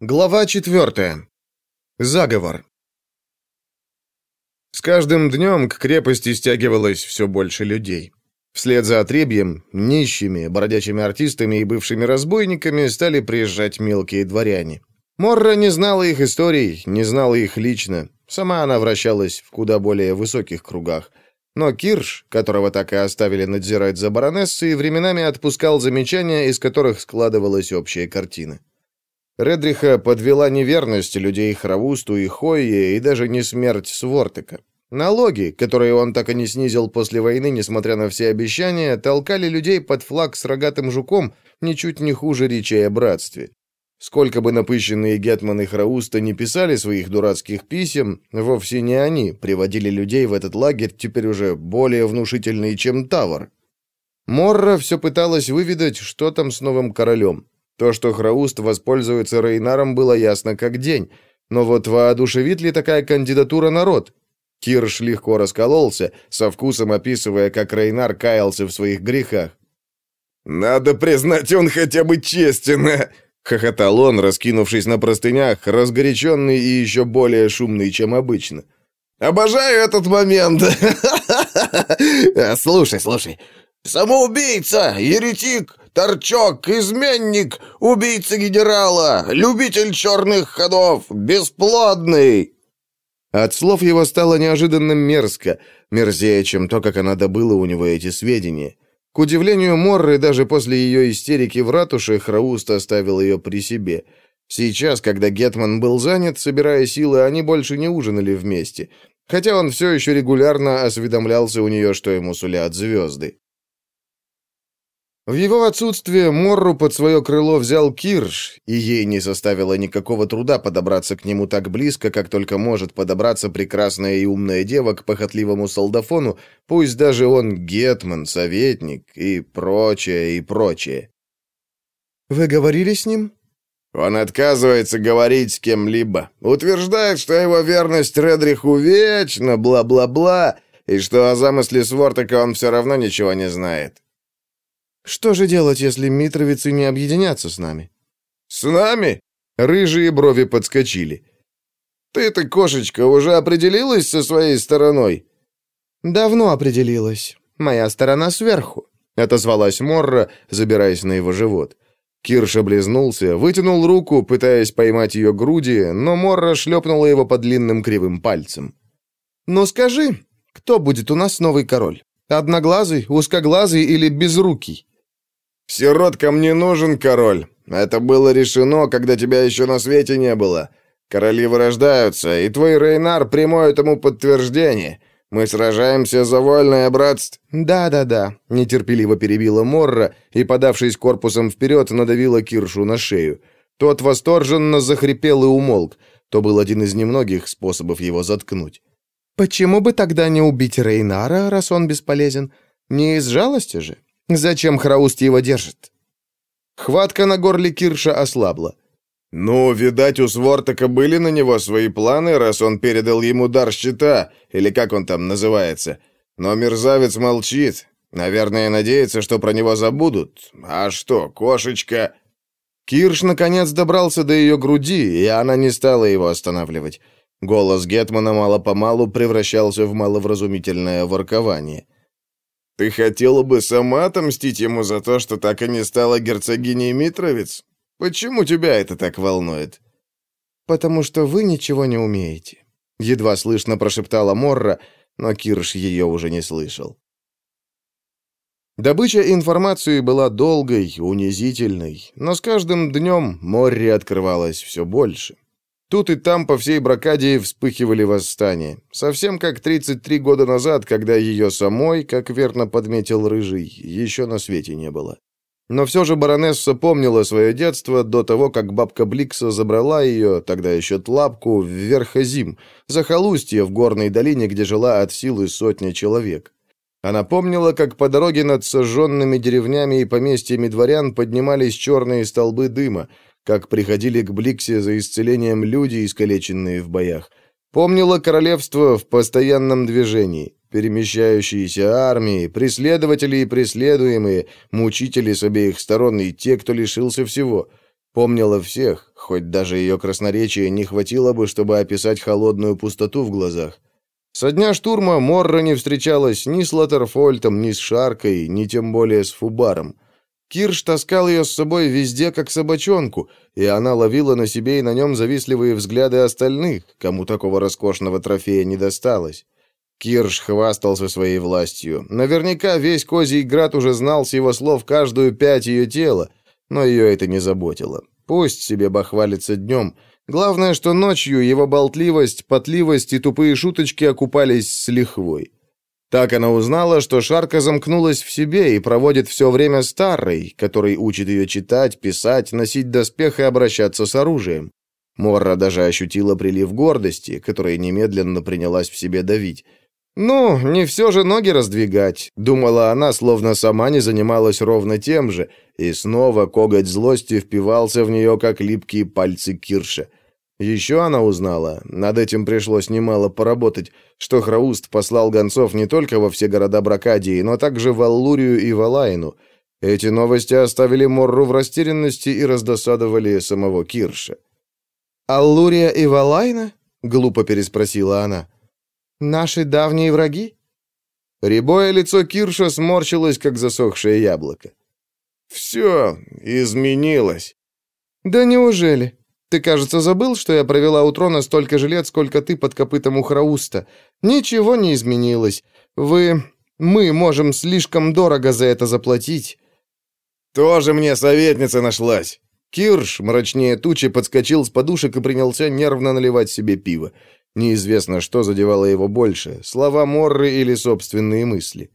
Глава четвертая. Заговор. С каждым днем к крепости стягивалось все больше людей. Вслед за отребьем, нищими, бродячими артистами и бывшими разбойниками стали приезжать мелкие дворяне. Морра не знала их историй, не знала их лично. Сама она вращалась в куда более высоких кругах. Но Кирш, которого так и оставили надзирать за баронессой, временами отпускал замечания, из которых складывалась общая картина. Редриха подвела неверность людей Хравусту и Хойе и даже не смерть Свортека. Налоги, которые он так и не снизил после войны, несмотря на все обещания, толкали людей под флаг с рогатым жуком ничуть не хуже речей о братстве. Сколько бы напыщенные гетманы Храуста не писали своих дурацких писем, вовсе не они приводили людей в этот лагерь, теперь уже более внушительный, чем Тавр. Морра все пыталась выведать, что там с новым королем. То, что Храуст воспользуется Рейнаром, было ясно как день. Но вот воодушевит ли такая кандидатура народ? Кирш легко раскололся, со вкусом описывая, как Рейнар каялся в своих грехах. «Надо признать, он хотя бы честен!» Хохотал он, раскинувшись на простынях, разгоряченный и еще более шумный, чем обычно. «Обожаю этот момент!» «Слушай, слушай, самоубийца, еретик, Торчок, изменник, убийца генерала, любитель черных ходов, бесплодный!» От слов его стало неожиданно мерзко, мерзее, чем то, как она добыла у него эти сведения. К удивлению Морры, даже после ее истерики в ратуше, Храуст оставил ее при себе. Сейчас, когда Гетман был занят, собирая силы, они больше не ужинали вместе, хотя он все еще регулярно осведомлялся у нее, что ему сулят звезды. В его отсутствие Морру под свое крыло взял Кирш, и ей не составило никакого труда подобраться к нему так близко, как только может подобраться прекрасная и умная дева к похотливому солдафону, пусть даже он гетман, советник и прочее, и прочее. «Вы говорили с ним?» Он отказывается говорить с кем-либо. Утверждает, что его верность Редриху вечна, бла-бла-бла, и что о замысле Свортака он все равно ничего не знает. Что же делать, если митровицы не объединятся с нами? С нами? Рыжие брови подскочили. Ты-то, кошечка, уже определилась со своей стороной? Давно определилась. Моя сторона сверху, отозвалась Морра, забираясь на его живот. Кирш облизнулся, вытянул руку, пытаясь поймать ее груди, но Морра шлепнула его по длинным кривым пальцем. «Ну скажи, кто будет у нас новый король? Одноглазый, узкоглазый или безрукий?» «Сироткам не нужен король. Это было решено, когда тебя еще на свете не было. Короли вырождаются, и твой Рейнар прямое этому подтверждение. Мы сражаемся за вольное братство». «Да-да-да», — нетерпеливо перебила Морра и, подавшись корпусом вперед, надавила Киршу на шею. Тот восторженно захрипел и умолк. То был один из немногих способов его заткнуть. «Почему бы тогда не убить Рейнара, раз он бесполезен? Не из жалости же?» Зачем Храуст его держит? Хватка на горле Кирша ослабла. «Ну, видать, у Свортака были на него свои планы, раз он передал ему дар щита, или как он там называется. Но мерзавец молчит. Наверное, надеется, что про него забудут. А что, кошечка...» Кирш наконец добрался до ее груди, и она не стала его останавливать. Голос Гетмана мало-помалу превращался в маловразумительное воркование. Ты хотела бы сама отомстить ему за то, что так и не стала герцогиней Митровец? Почему тебя это так волнует?» «Потому что вы ничего не умеете», — едва слышно прошептала Морра, но Кирш ее уже не слышал. Добыча информации была долгой, унизительной, но с каждым днем Морри открывалось все больше. Тут и там по всей Бракадии вспыхивали восстания. Совсем как 33 года назад, когда ее самой, как верно подметил Рыжий, еще на свете не было. Но все же баронесса помнила свое детство до того, как бабка Бликса забрала ее, тогда еще тлапку, в Верхозим, захолустье в горной долине, где жила от силы сотня человек. Она помнила, как по дороге над сожженными деревнями и поместьями дворян поднимались черные столбы дыма, как приходили к Бликсе за исцелением люди, искалеченные в боях. Помнила королевство в постоянном движении, перемещающиеся армии, преследователи и преследуемые, мучители с обеих сторон и те, кто лишился всего. Помнила всех, хоть даже ее красноречия не хватило бы, чтобы описать холодную пустоту в глазах. Со дня штурма Морра не встречалась ни с Латерфольтом, ни с Шаркой, ни тем более с Фубаром. Кирш таскал ее с собой везде, как собачонку, и она ловила на себе и на нем завистливые взгляды остальных, кому такого роскошного трофея не досталось. Кирш хвастался своей властью. Наверняка весь Козий Град уже знал с его слов каждую пять ее тела, но ее это не заботило. Пусть себе бахвалится днем. Главное, что ночью его болтливость, потливость и тупые шуточки окупались с лихвой. Так она узнала, что Шарка замкнулась в себе и проводит все время старой, который учит ее читать, писать, носить доспех и обращаться с оружием. Морра даже ощутила прилив гордости, которая немедленно принялась в себе давить. «Ну, не все же ноги раздвигать», — думала она, словно сама не занималась ровно тем же, и снова коготь злости впивался в нее, как липкие пальцы Кирша. Еще она узнала, над этим пришлось немало поработать, что Храуст послал гонцов не только во все города Бракадии, но также в Аллурию и Валайну. Эти новости оставили Морру в растерянности и раздосадовали самого Кирша. «Аллурия и Валайна?» — глупо переспросила она. «Наши давние враги?» Рябое лицо Кирша сморщилось, как засохшее яблоко. «Все изменилось». «Да неужели?» Ты, кажется, забыл, что я провела у трона столько же лет, сколько ты под копытом у Храуста. Ничего не изменилось. Вы... Мы можем слишком дорого за это заплатить». «Тоже мне советница нашлась». Кирш, мрачнее тучи, подскочил с подушек и принялся нервно наливать себе пиво. Неизвестно, что задевало его больше, слова Морры или собственные мысли.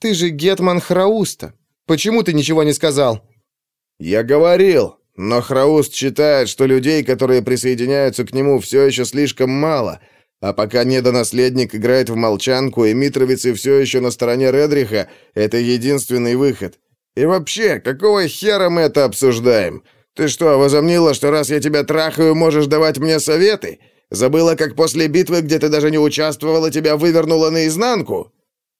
«Ты же Гетман Храуста. Почему ты ничего не сказал?» «Я говорил. Но Храуст считает, что людей, которые присоединяются к нему, все еще слишком мало, а пока недонаследник играет в молчанку, и митровицы все еще на стороне Редриха, это единственный выход. И вообще, какого хера мы это обсуждаем? Ты что, возомнила, что раз я тебя трахаю, можешь давать мне советы? Забыла, как после битвы, где ты даже не участвовала, тебя вывернуло наизнанку?»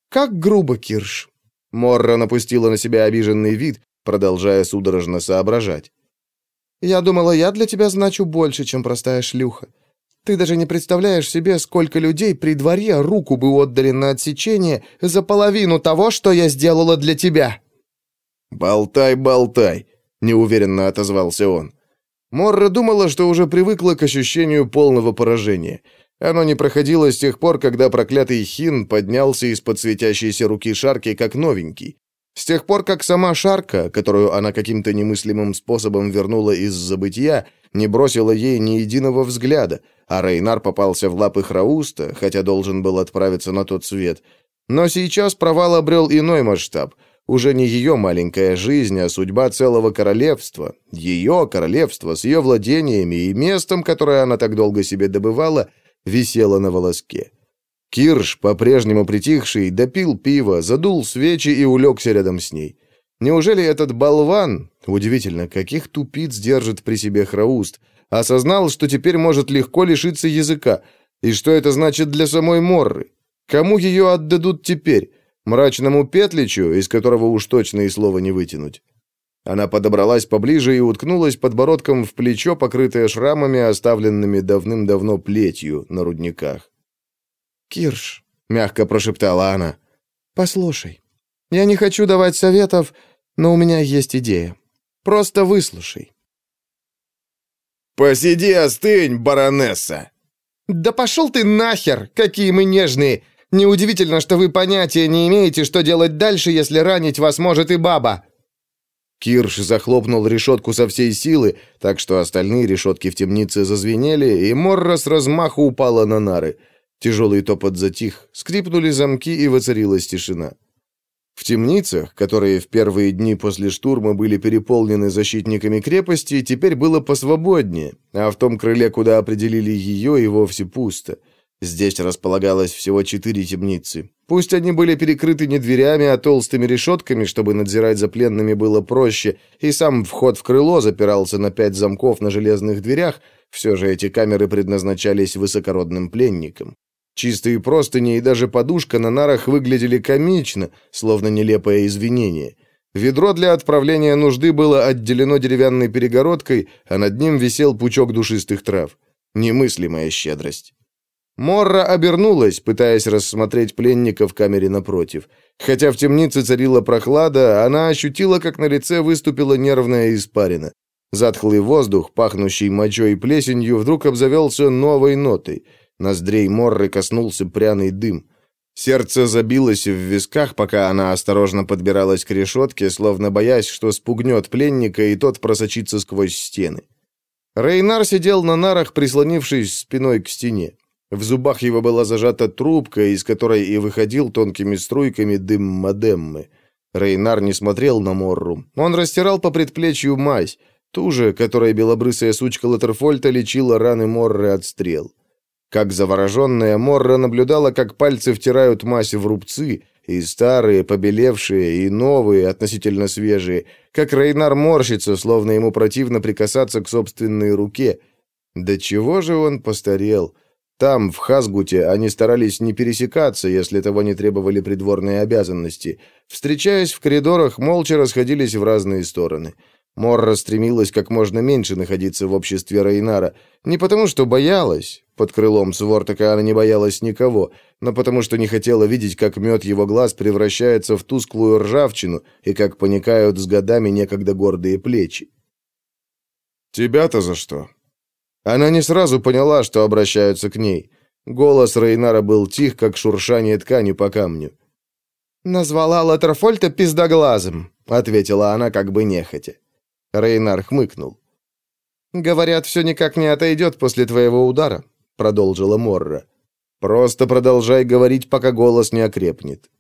«Как грубо, Кирш!» Морра напустила на себя обиженный вид, продолжая судорожно соображать. Я думала, я для тебя значу больше, чем простая шлюха. Ты даже не представляешь себе, сколько людей при дворе руку бы отдали на отсечение за половину того, что я сделала для тебя». «Болтай, болтай», — неуверенно отозвался он. Морра думала, что уже привыкла к ощущению полного поражения. Оно не проходило с тех пор, когда проклятый Хин поднялся из-под светящейся руки Шарки как новенький. С тех пор, как сама Шарка, которую она каким-то немыслимым способом вернула из забытия, не бросила ей ни единого взгляда, а Рейнар попался в лапы Храуста, хотя должен был отправиться на тот свет. Но сейчас провал обрел иной масштаб. Уже не ее маленькая жизнь, а судьба целого королевства. Ее королевство с ее владениями и местом, которое она так долго себе добывала, висело на волоске. Кирш, по-прежнему притихший, допил пиво, задул свечи и улегся рядом с ней. Неужели этот болван, удивительно, каких тупиц держит при себе Храуст, осознал, что теперь может легко лишиться языка, и что это значит для самой Морры? Кому ее отдадут теперь? Мрачному Петличу, из которого уж точно и слова не вытянуть. Она подобралась поближе и уткнулась подбородком в плечо, покрытое шрамами, оставленными давным-давно плетью на рудниках. «Кирш», — мягко прошептала она, — «послушай, я не хочу давать советов, но у меня есть идея. Просто выслушай». «Посиди, остынь, баронесса!» «Да пошел ты нахер! Какие мы нежные! Неудивительно, что вы понятия не имеете, что делать дальше, если ранить вас может и баба!» Кирш захлопнул решетку со всей силы, так что остальные решетки в темнице зазвенели, и Морра с размаху упала на нары. Тяжелый топот затих, скрипнули замки, и воцарилась тишина. В темницах, которые в первые дни после штурма были переполнены защитниками крепости, теперь было посвободнее, а в том крыле, куда определили ее, и вовсе пусто. Здесь располагалось всего четыре темницы. Пусть они были перекрыты не дверями, а толстыми решетками, чтобы надзирать за пленными было проще, и сам вход в крыло запирался на пять замков на железных дверях, все же эти камеры предназначались высокородным пленникам. Чистые простыни и даже подушка на нарах выглядели комично, словно нелепое извинение. Ведро для отправления нужды было отделено деревянной перегородкой, а над ним висел пучок душистых трав. Немыслимая щедрость. Морра обернулась, пытаясь рассмотреть пленника в камере напротив. Хотя в темнице царила прохлада, она ощутила, как на лице выступила нервная испарина. Затхлый воздух, пахнущий мочой и плесенью, вдруг обзавелся новой нотой. Ноздрей Морры коснулся пряный дым. Сердце забилось в висках, пока она осторожно подбиралась к решетке, словно боясь, что спугнет пленника, и тот просочится сквозь стены. Рейнар сидел на нарах, прислонившись спиной к стене. В зубах его была зажата трубка, из которой и выходил тонкими струйками дым модеммы. Рейнар не смотрел на Морру. Он растирал по предплечью мазь, ту же, которой белобрысая сучка Латерфольта лечила раны Морры от стрел. Как завороженная, Морра наблюдала, как пальцы втирают мазь в рубцы, и старые, побелевшие, и новые, относительно свежие, как Рейнар морщится, словно ему противно прикасаться к собственной руке. Да чего же он постарел? — там, в Хазгуте, они старались не пересекаться, если того не требовали придворные обязанности. Встречаясь в коридорах, молча расходились в разные стороны. Морра стремилась как можно меньше находиться в обществе Рейнара. Не потому, что боялась, под крылом Свортака она не боялась никого, но потому, что не хотела видеть, как мед его глаз превращается в тусклую ржавчину и как поникают с годами некогда гордые плечи. «Тебя-то за что?» Она не сразу поняла, что обращаются к ней. Голос Рейнара был тих, как шуршание ткани по камню. «Назвала Латерфольта пиздоглазым», — ответила она как бы нехотя. Рейнар хмыкнул. «Говорят, все никак не отойдет после твоего удара», — продолжила Морра. «Просто продолжай говорить, пока голос не окрепнет».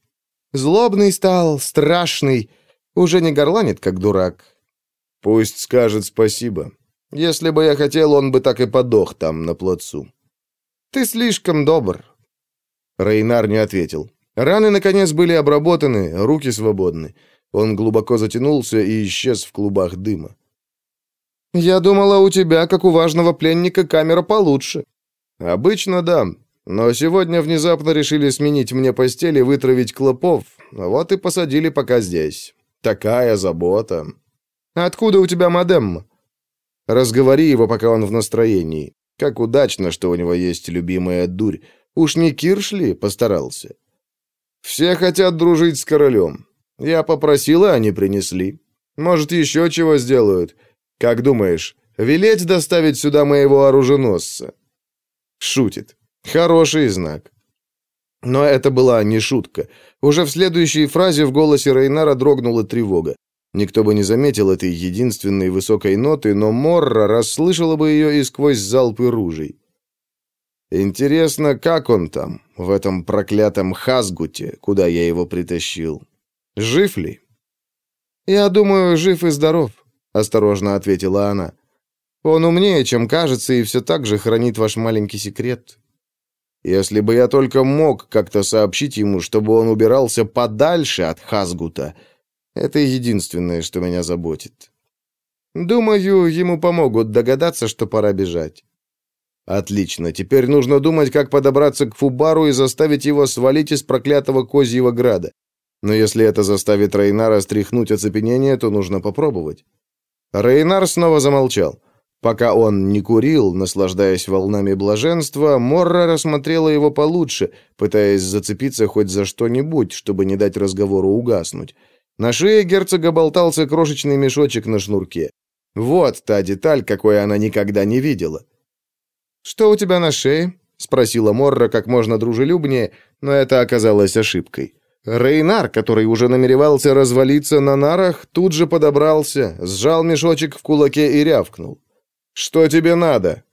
«Злобный стал, страшный, уже не горланит, как дурак». «Пусть скажет спасибо», если бы я хотел, он бы так и подох там, на плацу. Ты слишком добр. Рейнар не ответил. Раны, наконец, были обработаны, руки свободны. Он глубоко затянулся и исчез в клубах дыма. «Я думала, у тебя, как у важного пленника, камера получше». «Обычно да, но сегодня внезапно решили сменить мне постель и вытравить клопов, вот и посадили пока здесь. Такая забота». «Откуда у тебя модемма?» Разговори его, пока он в настроении. Как удачно, что у него есть любимая дурь. Уж не Киршли постарался. Все хотят дружить с королем. Я попросила, они принесли. Может, еще чего сделают. Как думаешь, велеть доставить сюда моего оруженосца?» Шутит. Хороший знак. Но это была не шутка. Уже в следующей фразе в голосе Рейнара дрогнула тревога. Никто бы не заметил этой единственной высокой ноты, но Морра расслышала бы ее и сквозь залпы ружей. Интересно, как он там, в этом проклятом Хазгуте, куда я его притащил? Жив ли? Я думаю, жив и здоров, осторожно ответила она. Он умнее, чем кажется, и все так же хранит ваш маленький секрет. Если бы я только мог как-то сообщить ему, чтобы он убирался подальше от Хазгута, это единственное, что меня заботит. Думаю, ему помогут догадаться, что пора бежать. Отлично, теперь нужно думать, как подобраться к Фубару и заставить его свалить из проклятого Козьего Града. Но если это заставит Рейнара стряхнуть оцепенение, то нужно попробовать. Рейнар снова замолчал. Пока он не курил, наслаждаясь волнами блаженства, Морра рассмотрела его получше, пытаясь зацепиться хоть за что-нибудь, чтобы не дать разговору угаснуть. На шее герцога болтался крошечный мешочек на шнурке. Вот та деталь, какой она никогда не видела. «Что у тебя на шее?» — спросила Морра как можно дружелюбнее, но это оказалось ошибкой. Рейнар, который уже намеревался развалиться на нарах, тут же подобрался, сжал мешочек в кулаке и рявкнул. «Что тебе надо?»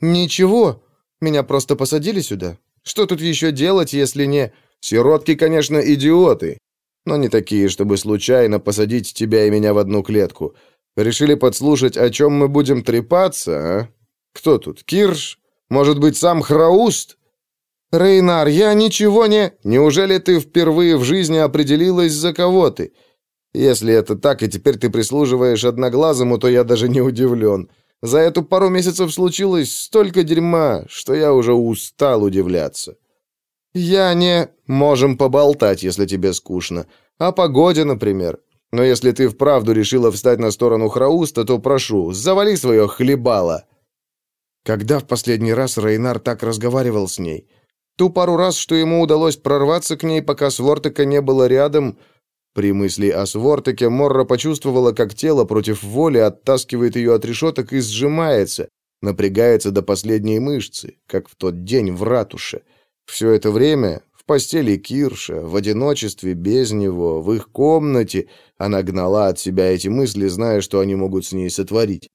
«Ничего. Меня просто посадили сюда. Что тут еще делать, если не...» «Сиротки, конечно, идиоты но не такие, чтобы случайно посадить тебя и меня в одну клетку. Решили подслушать, о чем мы будем трепаться, а? Кто тут, Кирш? Может быть, сам Храуст?» «Рейнар, я ничего не...» «Неужели ты впервые в жизни определилась, за кого ты?» «Если это так, и теперь ты прислуживаешь одноглазому, то я даже не удивлен. За эту пару месяцев случилось столько дерьма, что я уже устал удивляться». «Я не...» «Можем поболтать, если тебе скучно. О погоде, например. Но если ты вправду решила встать на сторону Храуста, то прошу, завали свое хлебало». Когда в последний раз Рейнар так разговаривал с ней? Ту пару раз, что ему удалось прорваться к ней, пока Свортека не было рядом... При мысли о Свортеке Морра почувствовала, как тело против воли оттаскивает ее от решеток и сжимается, напрягается до последней мышцы, как в тот день в ратуше. Все это время в постели Кирша, в одиночестве без него, в их комнате, она гнала от себя эти мысли, зная, что они могут с ней сотворить.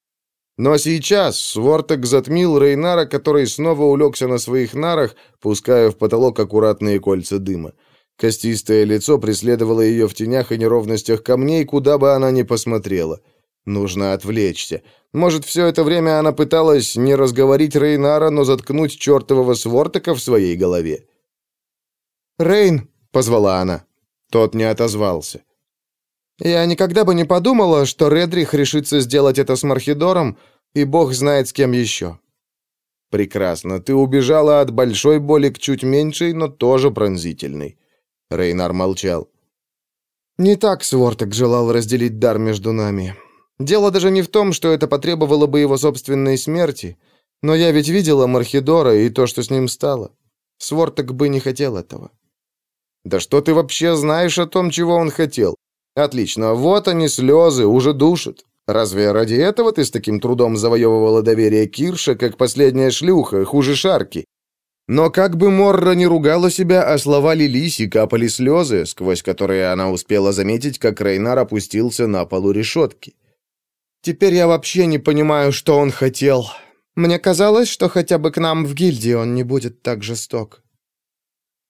Но сейчас Свортек затмил Рейнара, который снова улегся на своих нарах, пуская в потолок аккуратные кольца дыма. Костистое лицо преследовало ее в тенях и неровностях камней, куда бы она ни посмотрела. Нужно отвлечься. Может, все это время она пыталась не разговорить Рейнара, но заткнуть чертового Свортека в своей голове. «Рейн!» — позвала она. Тот не отозвался. «Я никогда бы не подумала, что Редрих решится сделать это с Мархидором, и бог знает с кем еще». «Прекрасно. Ты убежала от большой боли к чуть меньшей, но тоже пронзительной». Рейнар молчал. «Не так Свортек желал разделить дар между нами. Дело даже не в том, что это потребовало бы его собственной смерти, но я ведь видела Мархидора и то, что с ним стало. Свортек бы не хотел этого». Да что ты вообще знаешь о том, чего он хотел? Отлично, вот они слезы, уже душат. Разве ради этого ты с таким трудом завоевывала доверие Кирша, как последняя шлюха, хуже Шарки? Но как бы Морра не ругала себя, а слова лились и капали слезы, сквозь которые она успела заметить, как Рейнар опустился на полу решетки. «Теперь я вообще не понимаю, что он хотел. Мне казалось, что хотя бы к нам в гильдии он не будет так жесток».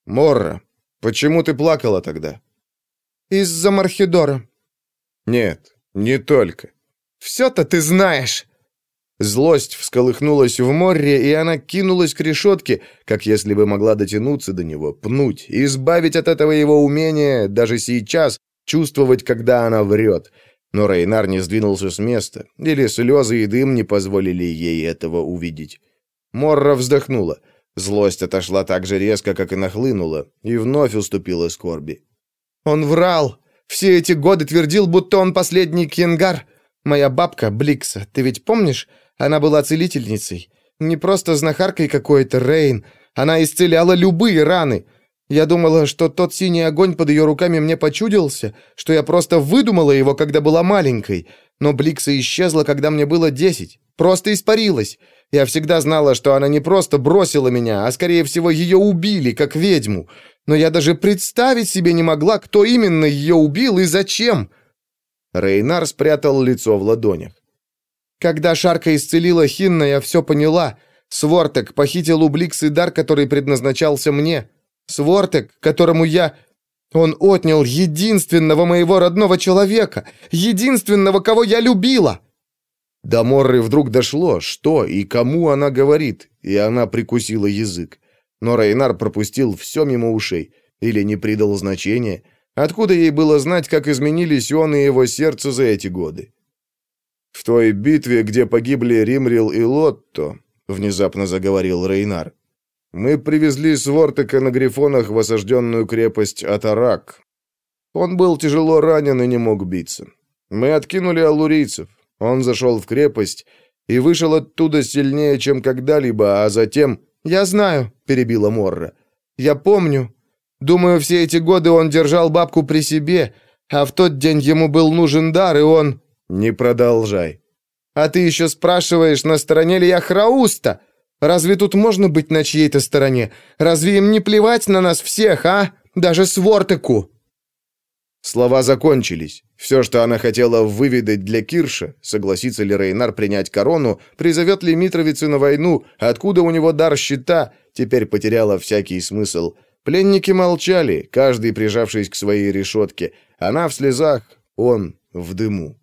«Морра, Почему ты плакала тогда? Из-за Мархидора. Нет, не только. Все-то ты знаешь. Злость всколыхнулась в море, и она кинулась к решетке, как если бы могла дотянуться до него, пнуть, избавить от этого его умения, даже сейчас, чувствовать, когда она врет. Но Рейнар не сдвинулся с места, или слезы и дым не позволили ей этого увидеть. Морра вздохнула. Злость отошла так же резко, как и нахлынула, и вновь уступила скорби. «Он врал! Все эти годы твердил, будто он последний кенгар. Моя бабка, Бликса, ты ведь помнишь? Она была целительницей. Не просто знахаркой какой-то, Рейн. Она исцеляла любые раны. Я думала, что тот синий огонь под ее руками мне почудился, что я просто выдумала его, когда была маленькой. Но Бликса исчезла, когда мне было десять. Просто испарилась. Я всегда знала, что она не просто бросила меня, а, скорее всего, ее убили, как ведьму. Но я даже представить себе не могла, кто именно ее убил и зачем». Рейнар спрятал лицо в ладонях. «Когда Шарка исцелила Хинна, я все поняла. Свортек похитил у Бликсы дар, который предназначался мне. Свортек, которому я... Он отнял единственного моего родного человека, единственного, кого я любила!» До Морры вдруг дошло, что и кому она говорит, и она прикусила язык. Но Рейнар пропустил все мимо ушей или не придал значения. Откуда ей было знать, как изменились он и его сердце за эти годы? «В той битве, где погибли Римрил и Лотто», — внезапно заговорил Рейнар, — «мы привезли Свортека на грифонах в осажденную крепость Атарак. Он был тяжело ранен и не мог биться. Мы откинули алурийцев, он зашел в крепость и вышел оттуда сильнее, чем когда-либо, а затем... «Я знаю», — перебила Морра. «Я помню. Думаю, все эти годы он держал бабку при себе, а в тот день ему был нужен дар, и он...» «Не продолжай». «А ты еще спрашиваешь, на стороне ли я Храуста? Разве тут можно быть на чьей-то стороне? Разве им не плевать на нас всех, а? Даже Свортеку?» Слова закончились. Все, что она хотела выведать для Кирша, согласится ли Рейнар принять корону, призовет ли Митровицу на войну, откуда у него дар щита, теперь потеряла всякий смысл. Пленники молчали, каждый прижавшись к своей решетке. Она в слезах, он в дыму.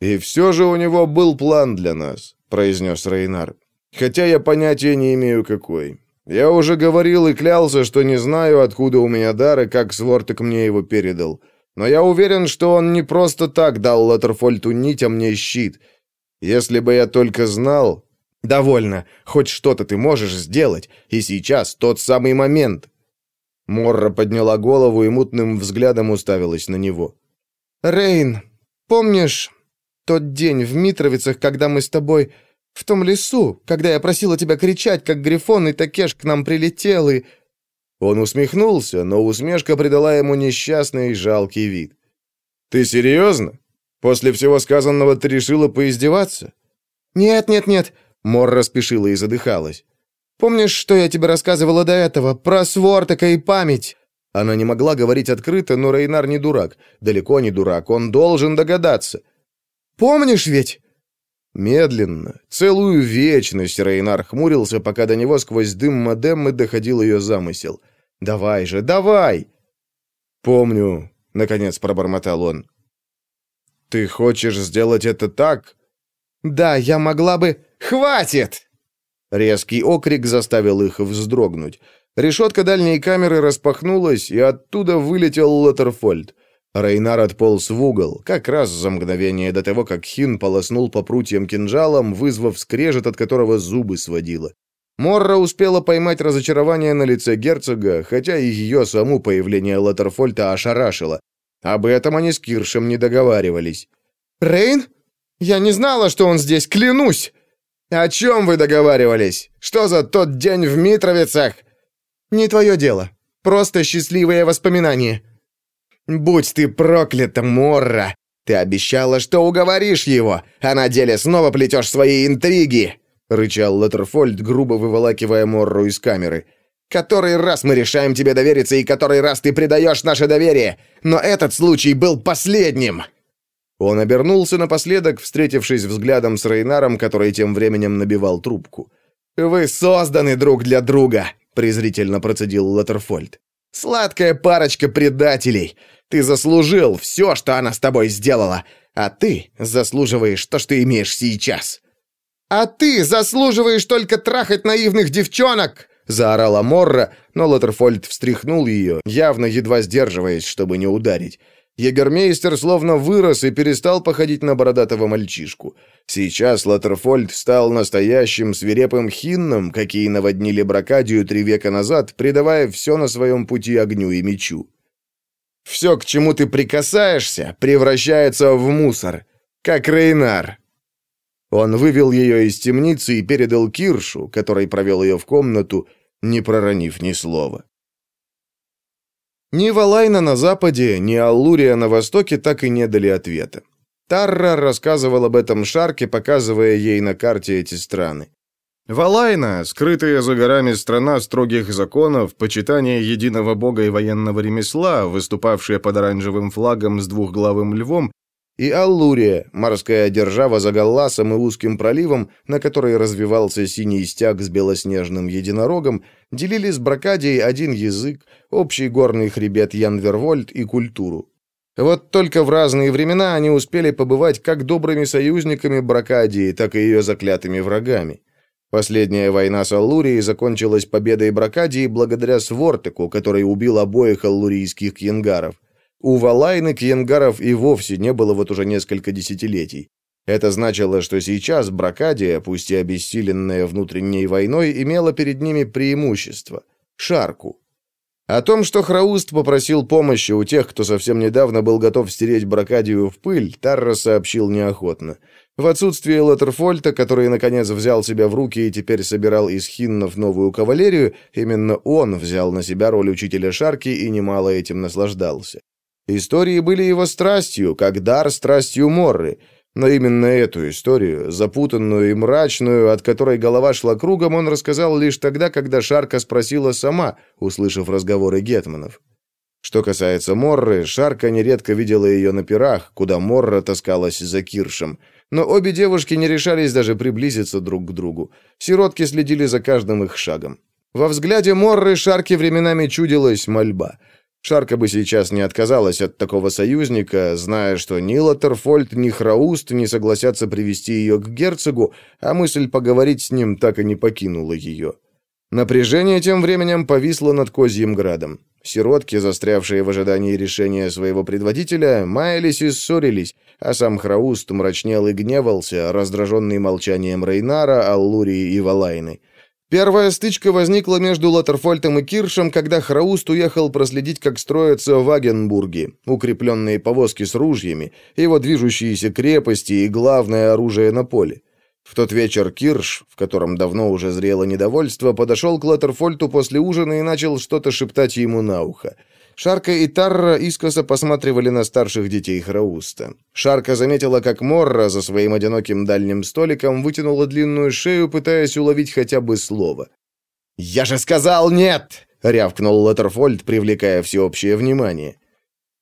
«И все же у него был план для нас», — произнес Рейнар. «Хотя я понятия не имею, какой. Я уже говорил и клялся, что не знаю, откуда у меня дар и как Свортек мне его передал. Но я уверен, что он не просто так дал Латерфольту нить, а мне щит. Если бы я только знал... Довольно. Хоть что-то ты можешь сделать. И сейчас тот самый момент. Морра подняла голову и мутным взглядом уставилась на него. Рейн, помнишь тот день в Митровицах, когда мы с тобой в том лесу, когда я просила тебя кричать, как Грифон, и Такеш к нам прилетел, и...» Он усмехнулся, но усмешка придала ему несчастный и жалкий вид. «Ты серьезно? После всего сказанного ты решила поиздеваться?» «Нет, нет, нет», — Мор распешила и задыхалась. «Помнишь, что я тебе рассказывала до этого? Про Свортака и память?» Она не могла говорить открыто, но Рейнар не дурак. Далеко не дурак, он должен догадаться. «Помнишь ведь?» Медленно, целую вечность Рейнар хмурился, пока до него сквозь дым модеммы доходил ее замысел. «Давай же, давай!» «Помню», — наконец пробормотал он. «Ты хочешь сделать это так?» «Да, я могла бы...» «Хватит!» Резкий окрик заставил их вздрогнуть. Решетка дальней камеры распахнулась, и оттуда вылетел Лоттерфольд. Рейнар отполз в угол, как раз за мгновение до того, как Хин полоснул по прутьям кинжалом, вызвав скрежет, от которого зубы сводило. Морра успела поймать разочарование на лице герцога, хотя и ее саму появление Лоттерфольта ошарашило. Об этом они с Киршем не договаривались. «Рейн? Я не знала, что он здесь, клянусь!» «О чем вы договаривались? Что за тот день в Митровицах?» «Не твое дело. Просто счастливые воспоминания». «Будь ты проклята, Морра! Ты обещала, что уговоришь его, а на деле снова плетешь свои интриги!» — рычал Леттерфольд, грубо выволакивая Морру из камеры. «Который раз мы решаем тебе довериться, и который раз ты предаешь наше доверие! Но этот случай был последним!» Он обернулся напоследок, встретившись взглядом с Рейнаром, который тем временем набивал трубку. «Вы созданы друг для друга!» — презрительно процедил Леттерфольд. Сладкая парочка предателей. Ты заслужил все, что она с тобой сделала, а ты заслуживаешь то, что имеешь сейчас. А ты заслуживаешь только трахать наивных девчонок, заорала Морра, но Лоттерфольд встряхнул ее, явно едва сдерживаясь, чтобы не ударить. Егермейстер словно вырос и перестал походить на бородатого мальчишку. Сейчас Латерфольд стал настоящим свирепым хинном, какие наводнили Бракадию три века назад, придавая все на своем пути огню и мечу. «Все, к чему ты прикасаешься, превращается в мусор, как Рейнар». Он вывел ее из темницы и передал Киршу, который провел ее в комнату, не проронив ни слова. Ни Валайна на западе, ни Аллурия на востоке так и не дали ответа. Тарра рассказывал об этом Шарке, показывая ей на карте эти страны. Валайна, скрытая за горами страна строгих законов, почитания единого бога и военного ремесла, выступавшая под оранжевым флагом с двухглавым львом, и Аллурия, морская держава за Галласом и узким проливом, на которой развивался синий стяг с белоснежным единорогом, делили с Бракадией один язык, общий горный хребет Янвервольд и культуру. Вот только в разные времена они успели побывать как добрыми союзниками Бракадии, так и ее заклятыми врагами. Последняя война с Аллурией закончилась победой Бракадии благодаря Свортеку, который убил обоих аллурийских янгаров. У Валайны кьянгаров и вовсе не было вот уже несколько десятилетий. Это значило, что сейчас Бракадия, пусть и обессиленная внутренней войной, имела перед ними преимущество — шарку. О том, что Храуст попросил помощи у тех, кто совсем недавно был готов стереть Бракадию в пыль, Тарра сообщил неохотно. В отсутствие Латерфольта, который, наконец, взял себя в руки и теперь собирал из хиннов новую кавалерию, именно он взял на себя роль учителя Шарки и немало этим наслаждался. Истории были его страстью, как дар страстью Морры. Но именно эту историю, запутанную и мрачную, от которой голова шла кругом, он рассказал лишь тогда, когда Шарка спросила сама, услышав разговоры гетманов. Что касается Морры, Шарка нередко видела ее на пирах, куда Морра таскалась за Киршем. Но обе девушки не решались даже приблизиться друг к другу. Сиротки следили за каждым их шагом. Во взгляде Морры Шарке временами чудилась мольба — Шарка бы сейчас не отказалась от такого союзника, зная, что ни Латерфольд, ни Храуст не согласятся привести ее к герцогу, а мысль поговорить с ним так и не покинула ее. Напряжение тем временем повисло над Козьим градом. Сиротки, застрявшие в ожидании решения своего предводителя, маялись и ссорились, а сам Храуст мрачнел и гневался, раздраженный молчанием Рейнара, Аллурии и Валайны. Первая стычка возникла между Латерфольтом и Киршем, когда Храуст уехал проследить, как строятся Вагенбурги, укрепленные повозки с ружьями, его движущиеся крепости и главное оружие на поле. В тот вечер Кирш, в котором давно уже зрело недовольство, подошел к Латерфольту после ужина и начал что-то шептать ему на ухо. Шарка и Тарра искоса посматривали на старших детей Храуста. Шарка заметила, как Морра за своим одиноким дальним столиком вытянула длинную шею, пытаясь уловить хотя бы слово. «Я же сказал нет!» — рявкнул Леттерфольд, привлекая всеобщее внимание.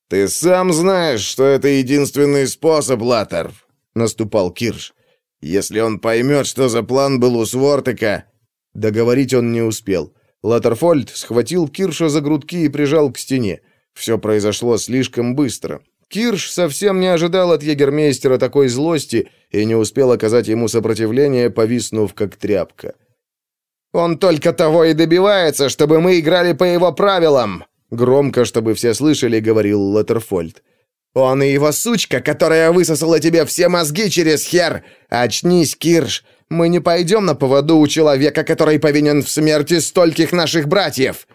«Ты сам знаешь, что это единственный способ, Латтер!» — наступал Кирш. «Если он поймет, что за план был у Свортека...» Договорить он не успел. Латерфольд схватил Кирша за грудки и прижал к стене. Все произошло слишком быстро. Кирш совсем не ожидал от егермейстера такой злости и не успел оказать ему сопротивление, повиснув как тряпка. «Он только того и добивается, чтобы мы играли по его правилам!» Громко, чтобы все слышали, говорил Латерфольд. «Он и его сучка, которая высосала тебе все мозги через хер! Очнись, Кирш! Мы не пойдем на поводу у человека, который повинен в смерти стольких наших братьев!»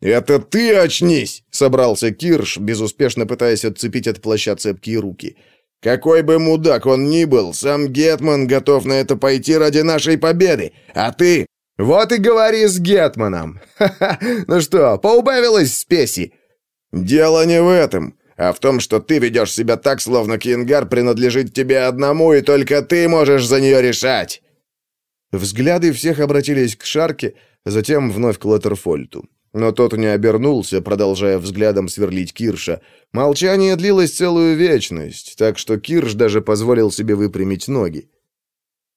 «Это ты очнись!» — собрался Кирш, безуспешно пытаясь отцепить от плаща цепкие руки. «Какой бы мудак он ни был, сам Гетман готов на это пойти ради нашей победы, а ты...» «Вот и говори с Гетманом! Ха-ха! Ну что, поубавилась спеси?» «Дело не в этом а в том, что ты ведешь себя так, словно Кингар принадлежит тебе одному, и только ты можешь за нее решать!» Взгляды всех обратились к Шарке, затем вновь к Латерфольту. Но тот не обернулся, продолжая взглядом сверлить Кирша. Молчание длилось целую вечность, так что Кирш даже позволил себе выпрямить ноги.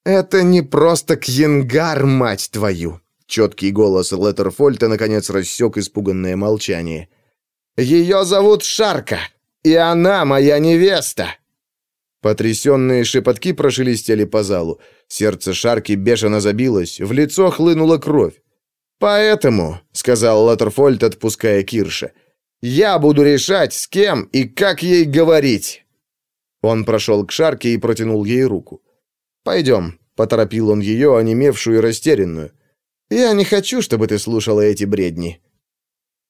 «Это не просто Кьенгар, мать твою!» Четкий голос Леттерфольта наконец рассек испуганное молчание. «Ее зовут Шарка, и она моя невеста!» Потрясенные шепотки прошелестели по залу. Сердце Шарки бешено забилось, в лицо хлынула кровь. «Поэтому», — сказал Латтерфольд, отпуская Кирша, — «я буду решать, с кем и как ей говорить». Он прошел к Шарке и протянул ей руку. «Пойдем», — поторопил он ее, онемевшую и растерянную. «Я не хочу, чтобы ты слушала эти бредни».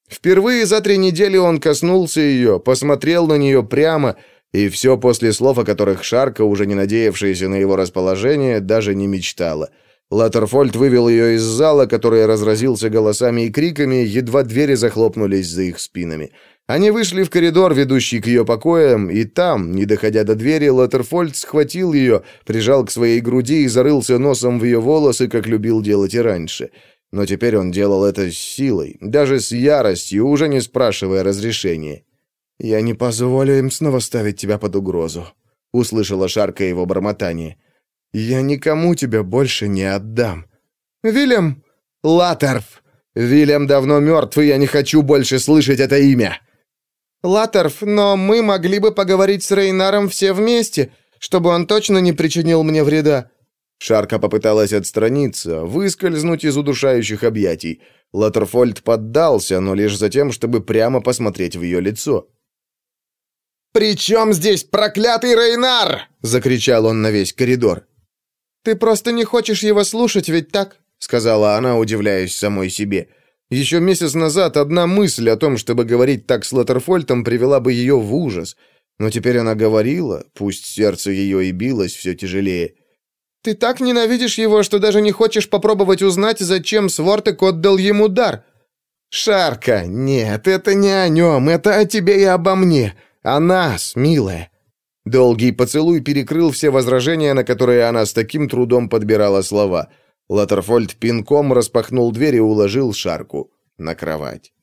Впервые за три недели он коснулся ее, посмотрел на нее прямо, и все после слов, о которых Шарка, уже не надеявшаяся на его расположение, даже не мечтала. Латерфольд вывел ее из зала, который разразился голосами и криками, едва двери захлопнулись за их спинами. Они вышли в коридор, ведущий к ее покоям, и там, не доходя до двери, Латерфольд схватил ее, прижал к своей груди и зарылся носом в ее волосы, как любил делать и раньше. Но теперь он делал это с силой, даже с яростью, уже не спрашивая разрешения. «Я не позволю им снова ставить тебя под угрозу», — услышала Шарка его бормотание. «Я никому тебя больше не отдам». «Вильям! Латерф! Вильям давно мертв, и я не хочу больше слышать это имя!» «Латерф, но мы могли бы поговорить с Рейнаром все вместе, чтобы он точно не причинил мне вреда», Шарка попыталась отстраниться, выскользнуть из удушающих объятий. Латерфольд поддался, но лишь за тем, чтобы прямо посмотреть в ее лицо. «При чем здесь проклятый Рейнар?» — закричал он на весь коридор. «Ты просто не хочешь его слушать, ведь так?» — сказала она, удивляясь самой себе. Еще месяц назад одна мысль о том, чтобы говорить так с Латерфольтом, привела бы ее в ужас. Но теперь она говорила, пусть сердце ее и билось все тяжелее. Ты так ненавидишь его, что даже не хочешь попробовать узнать, зачем Свортек отдал ему дар. Шарка, нет, это не о нем, это о тебе и обо мне. О нас, милая. Долгий поцелуй перекрыл все возражения, на которые она с таким трудом подбирала слова. Латерфольд пинком распахнул дверь и уложил Шарку на кровать.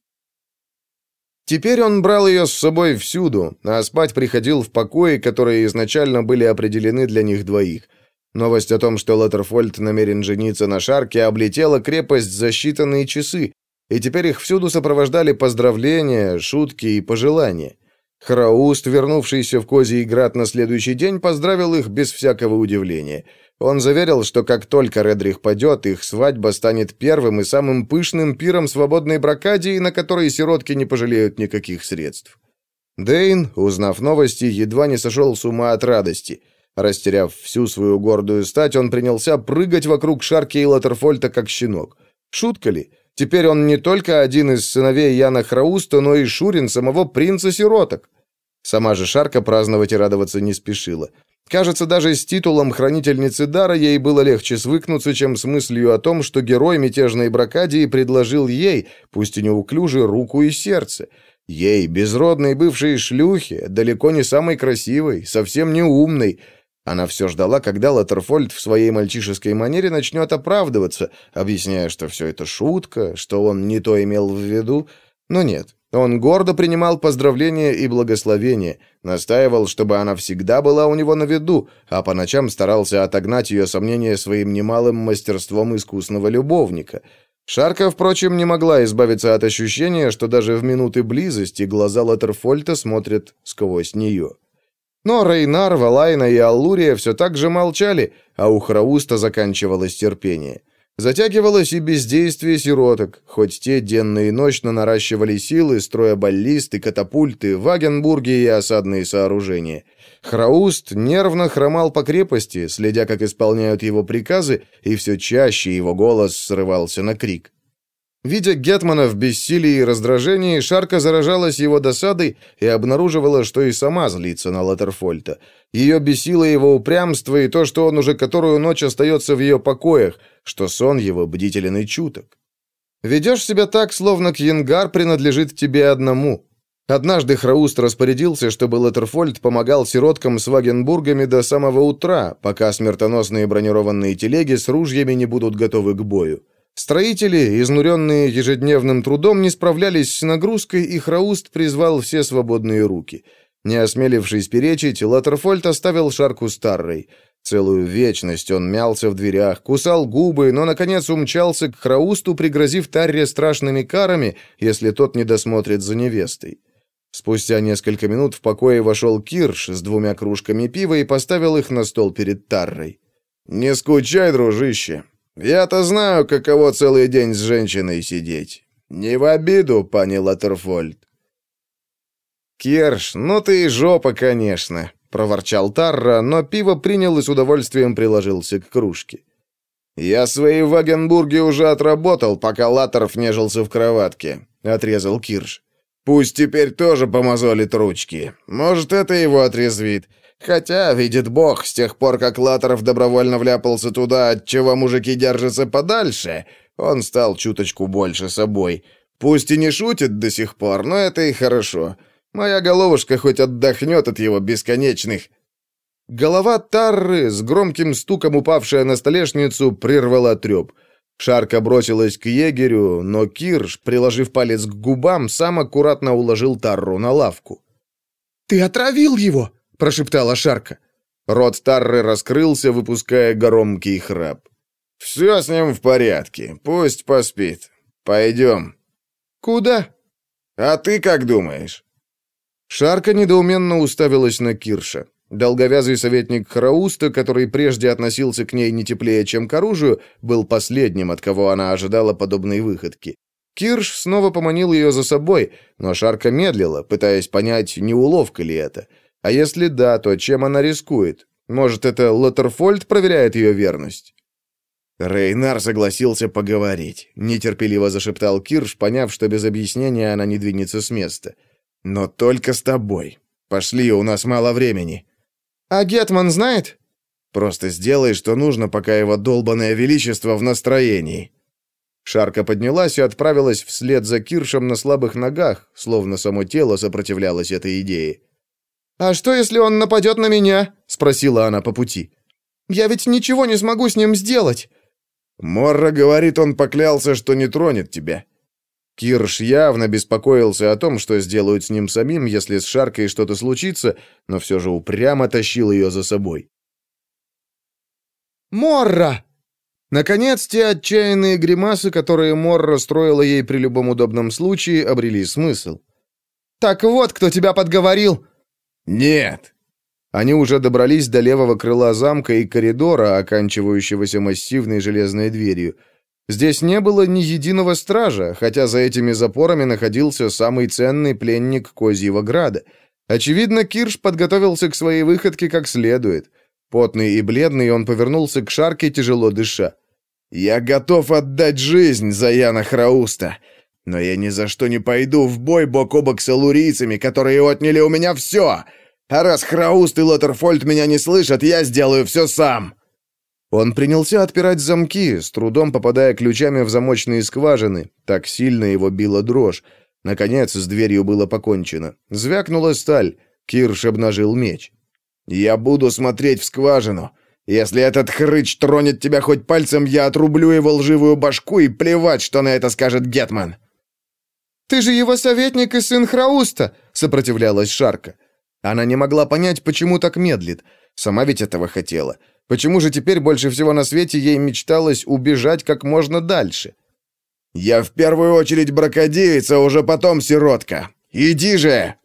Теперь он брал ее с собой всюду, а спать приходил в покои, которые изначально были определены для них двоих. Новость о том, что Латерфольд намерен жениться на Шарке, облетела крепость за считанные часы, и теперь их всюду сопровождали поздравления, шутки и пожелания. Храуст, вернувшийся в Козий Град на следующий день, поздравил их без всякого удивления. Он заверил, что как только Редрих падет, их свадьба станет первым и самым пышным пиром свободной бракадии, на которой сиротки не пожалеют никаких средств. Дейн, узнав новости, едва не сошел с ума от радости – Растеряв всю свою гордую стать, он принялся прыгать вокруг Шарки и Латерфольта, как щенок. Шутка ли? Теперь он не только один из сыновей Яна Храуста, но и Шурин самого принца-сироток. Сама же Шарка праздновать и радоваться не спешила. Кажется, даже с титулом хранительницы дара ей было легче свыкнуться, чем с мыслью о том, что герой мятежной Бракадии предложил ей, пусть и неуклюже, руку и сердце. Ей, безродной бывшей шлюхе, далеко не самой красивой, совсем не умной, она все ждала, когда Латерфольд в своей мальчишеской манере начнет оправдываться, объясняя, что все это шутка, что он не то имел в виду. Но нет, он гордо принимал поздравления и благословения, настаивал, чтобы она всегда была у него на виду, а по ночам старался отогнать ее сомнения своим немалым мастерством искусного любовника. Шарка, впрочем, не могла избавиться от ощущения, что даже в минуты близости глаза Латерфольта смотрят сквозь нее. Но Рейнар, Валайна и Аллурия все так же молчали, а у Храуста заканчивалось терпение. Затягивалось и бездействие сироток, хоть те денно и ночно наращивали силы, строя баллисты, катапульты, вагенбурги и осадные сооружения. Храуст нервно хромал по крепости, следя, как исполняют его приказы, и все чаще его голос срывался на крик. Видя Гетмана в бессилии и раздражении, Шарка заражалась его досадой и обнаруживала, что и сама злится на Латерфольта. Ее бесило его упрямство и то, что он уже которую ночь остается в ее покоях, что сон его бдителен и чуток. «Ведешь себя так, словно Кьянгар принадлежит тебе одному», Однажды Храуст распорядился, чтобы Латерфольд помогал сироткам с Вагенбургами до самого утра, пока смертоносные бронированные телеги с ружьями не будут готовы к бою. Строители, изнуренные ежедневным трудом, не справлялись с нагрузкой, и Храуст призвал все свободные руки. Не осмелившись перечить, Латерфольд оставил шарку старой. Целую вечность он мялся в дверях, кусал губы, но, наконец, умчался к Храусту, пригрозив Тарре страшными карами, если тот не досмотрит за невестой. Спустя несколько минут в покое вошел Кирш с двумя кружками пива и поставил их на стол перед Таррой. «Не скучай, дружище. Я-то знаю, каково целый день с женщиной сидеть. Не в обиду, пани Латерфольд. Керш, ну ты и жопа, конечно, проворчал Тарра, но пиво принял и с удовольствием приложился к кружке. Я свои в Вагенбурге уже отработал, пока Латеров нежился в кроватке, отрезал Кирш. Пусть теперь тоже помазолит ручки. Может, это его отрезвит. Хотя, видит бог, с тех пор, как Латоров добровольно вляпался туда, от чего мужики держатся подальше, он стал чуточку больше собой. Пусть и не шутит до сих пор, но это и хорошо. Моя головушка хоть отдохнет от его бесконечных... Голова Тарры, с громким стуком упавшая на столешницу, прервала треп. Шарка бросилась к егерю, но Кирш, приложив палец к губам, сам аккуратно уложил Тарру на лавку. «Ты отравил его!» — прошептала Шарка. Рот Тарры раскрылся, выпуская громкий храп. «Все с ним в порядке. Пусть поспит. Пойдем». «Куда?» «А ты как думаешь?» Шарка недоуменно уставилась на Кирша. Долговязый советник Храуста, который прежде относился к ней не теплее, чем к оружию, был последним, от кого она ожидала подобной выходки. Кирш снова поманил ее за собой, но Шарка медлила, пытаясь понять, не уловка ли это — а если да, то чем она рискует? Может, это Лоттерфольд проверяет ее верность? Рейнар согласился поговорить, нетерпеливо зашептал Кирш, поняв, что без объяснения она не двинется с места. Но только с тобой. Пошли, у нас мало времени. А Гетман знает? Просто сделай, что нужно, пока его долбанное величество в настроении. Шарка поднялась и отправилась вслед за Киршем на слабых ногах, словно само тело сопротивлялось этой идее. «А что, если он нападет на меня?» — спросила она по пути. «Я ведь ничего не смогу с ним сделать». «Морра говорит, он поклялся, что не тронет тебя». Кирш явно беспокоился о том, что сделают с ним самим, если с Шаркой что-то случится, но все же упрямо тащил ее за собой. «Морра!» Наконец, те отчаянные гримасы, которые Морра строила ей при любом удобном случае, обрели смысл. «Так вот, кто тебя подговорил!» «Нет!» Они уже добрались до левого крыла замка и коридора, оканчивающегося массивной железной дверью. Здесь не было ни единого стража, хотя за этими запорами находился самый ценный пленник Козьего Града. Очевидно, Кирш подготовился к своей выходке как следует. Потный и бледный, он повернулся к Шарке, тяжело дыша. «Я готов отдать жизнь за Яна Храуста, но я ни за что не пойду в бой бок о бок с алурийцами, которые отняли у меня все. А раз Храуст и Лоттерфольд меня не слышат, я сделаю все сам!» Он принялся отпирать замки, с трудом попадая ключами в замочные скважины. Так сильно его била дрожь. Наконец, с дверью было покончено. Звякнула сталь. Кирш обнажил меч. «Я буду смотреть в скважину. Если этот хрыч тронет тебя хоть пальцем, я отрублю его лживую башку и плевать, что на это скажет Гетман». «Ты же его советник и сын Храуста!» — сопротивлялась Шарка. Она не могла понять, почему так медлит. Сама ведь этого хотела. Почему же теперь больше всего на свете ей мечталось убежать как можно дальше? «Я в первую очередь бракодеец, а уже потом сиротка. Иди же!»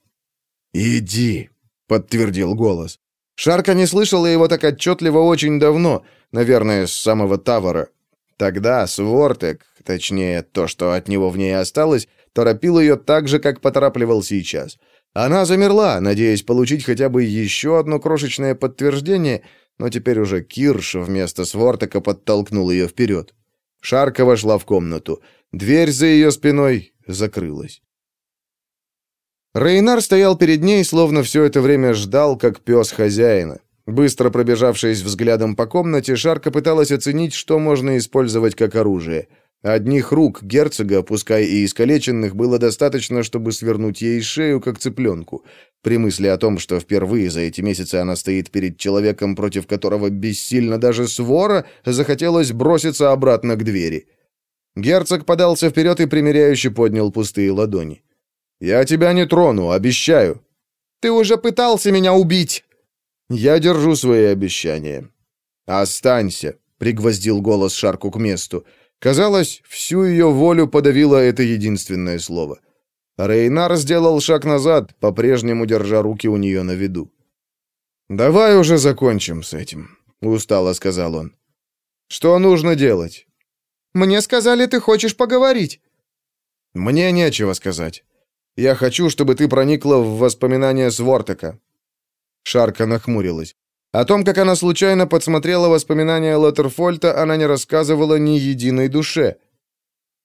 «Иди», — подтвердил голос. Шарка не слышала его так отчетливо очень давно, наверное, с самого Тавара. Тогда Свортек, точнее, то, что от него в ней осталось, торопил ее так же, как поторапливал сейчас. Она замерла, надеясь получить хотя бы еще одно крошечное подтверждение, но теперь уже Кирш вместо Свортека подтолкнул ее вперед. Шарка вошла в комнату. Дверь за ее спиной закрылась. Рейнар стоял перед ней, словно все это время ждал, как пес хозяина. Быстро пробежавшись взглядом по комнате, Шарка пыталась оценить, что можно использовать как оружие — Одних рук герцога, пускай и искалеченных, было достаточно, чтобы свернуть ей шею, как цыпленку. При мысли о том, что впервые за эти месяцы она стоит перед человеком, против которого бессильно даже свора, захотелось броситься обратно к двери. Герцог подался вперед и примиряюще поднял пустые ладони. «Я тебя не трону, обещаю». «Ты уже пытался меня убить!» «Я держу свои обещания». «Останься», — пригвоздил голос Шарку к месту. Казалось, всю ее волю подавило это единственное слово. Рейнар сделал шаг назад, по-прежнему держа руки у нее на виду. «Давай уже закончим с этим», — устало сказал он. «Что нужно делать?» «Мне сказали, ты хочешь поговорить». «Мне нечего сказать. Я хочу, чтобы ты проникла в воспоминания Свортека». Шарка нахмурилась. О том, как она случайно подсмотрела воспоминания Лоттерфольта, она не рассказывала ни единой душе.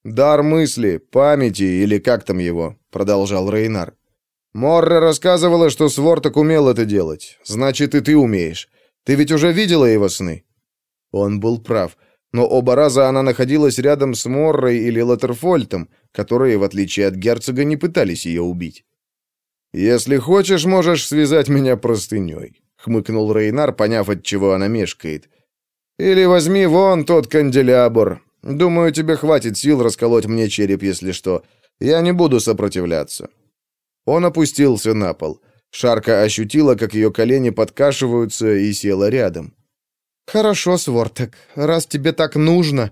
«Дар мысли, памяти или как там его», — продолжал Рейнар. «Морра рассказывала, что Сворток умел это делать. Значит, и ты умеешь. Ты ведь уже видела его сны?» Он был прав. Но оба раза она находилась рядом с Моррой или Лоттерфольтом, которые, в отличие от герцога, не пытались ее убить. «Если хочешь, можешь связать меня простыней», хмыкнул Рейнар, поняв, от чего она мешкает. Или возьми вон тот канделябр. Думаю, тебе хватит сил расколоть мне череп, если что. Я не буду сопротивляться. Он опустился на пол. Шарка ощутила, как ее колени подкашиваются, и села рядом. «Хорошо, Свортек, раз тебе так нужно...»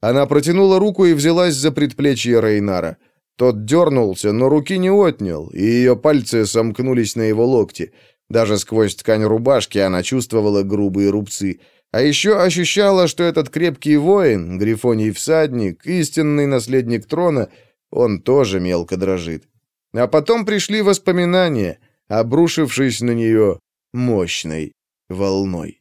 Она протянула руку и взялась за предплечье Рейнара. Тот дернулся, но руки не отнял, и ее пальцы сомкнулись на его локте. Даже сквозь ткань рубашки она чувствовала грубые рубцы. А еще ощущала, что этот крепкий воин, грифоний всадник, истинный наследник трона, он тоже мелко дрожит. А потом пришли воспоминания, обрушившись на нее мощной волной.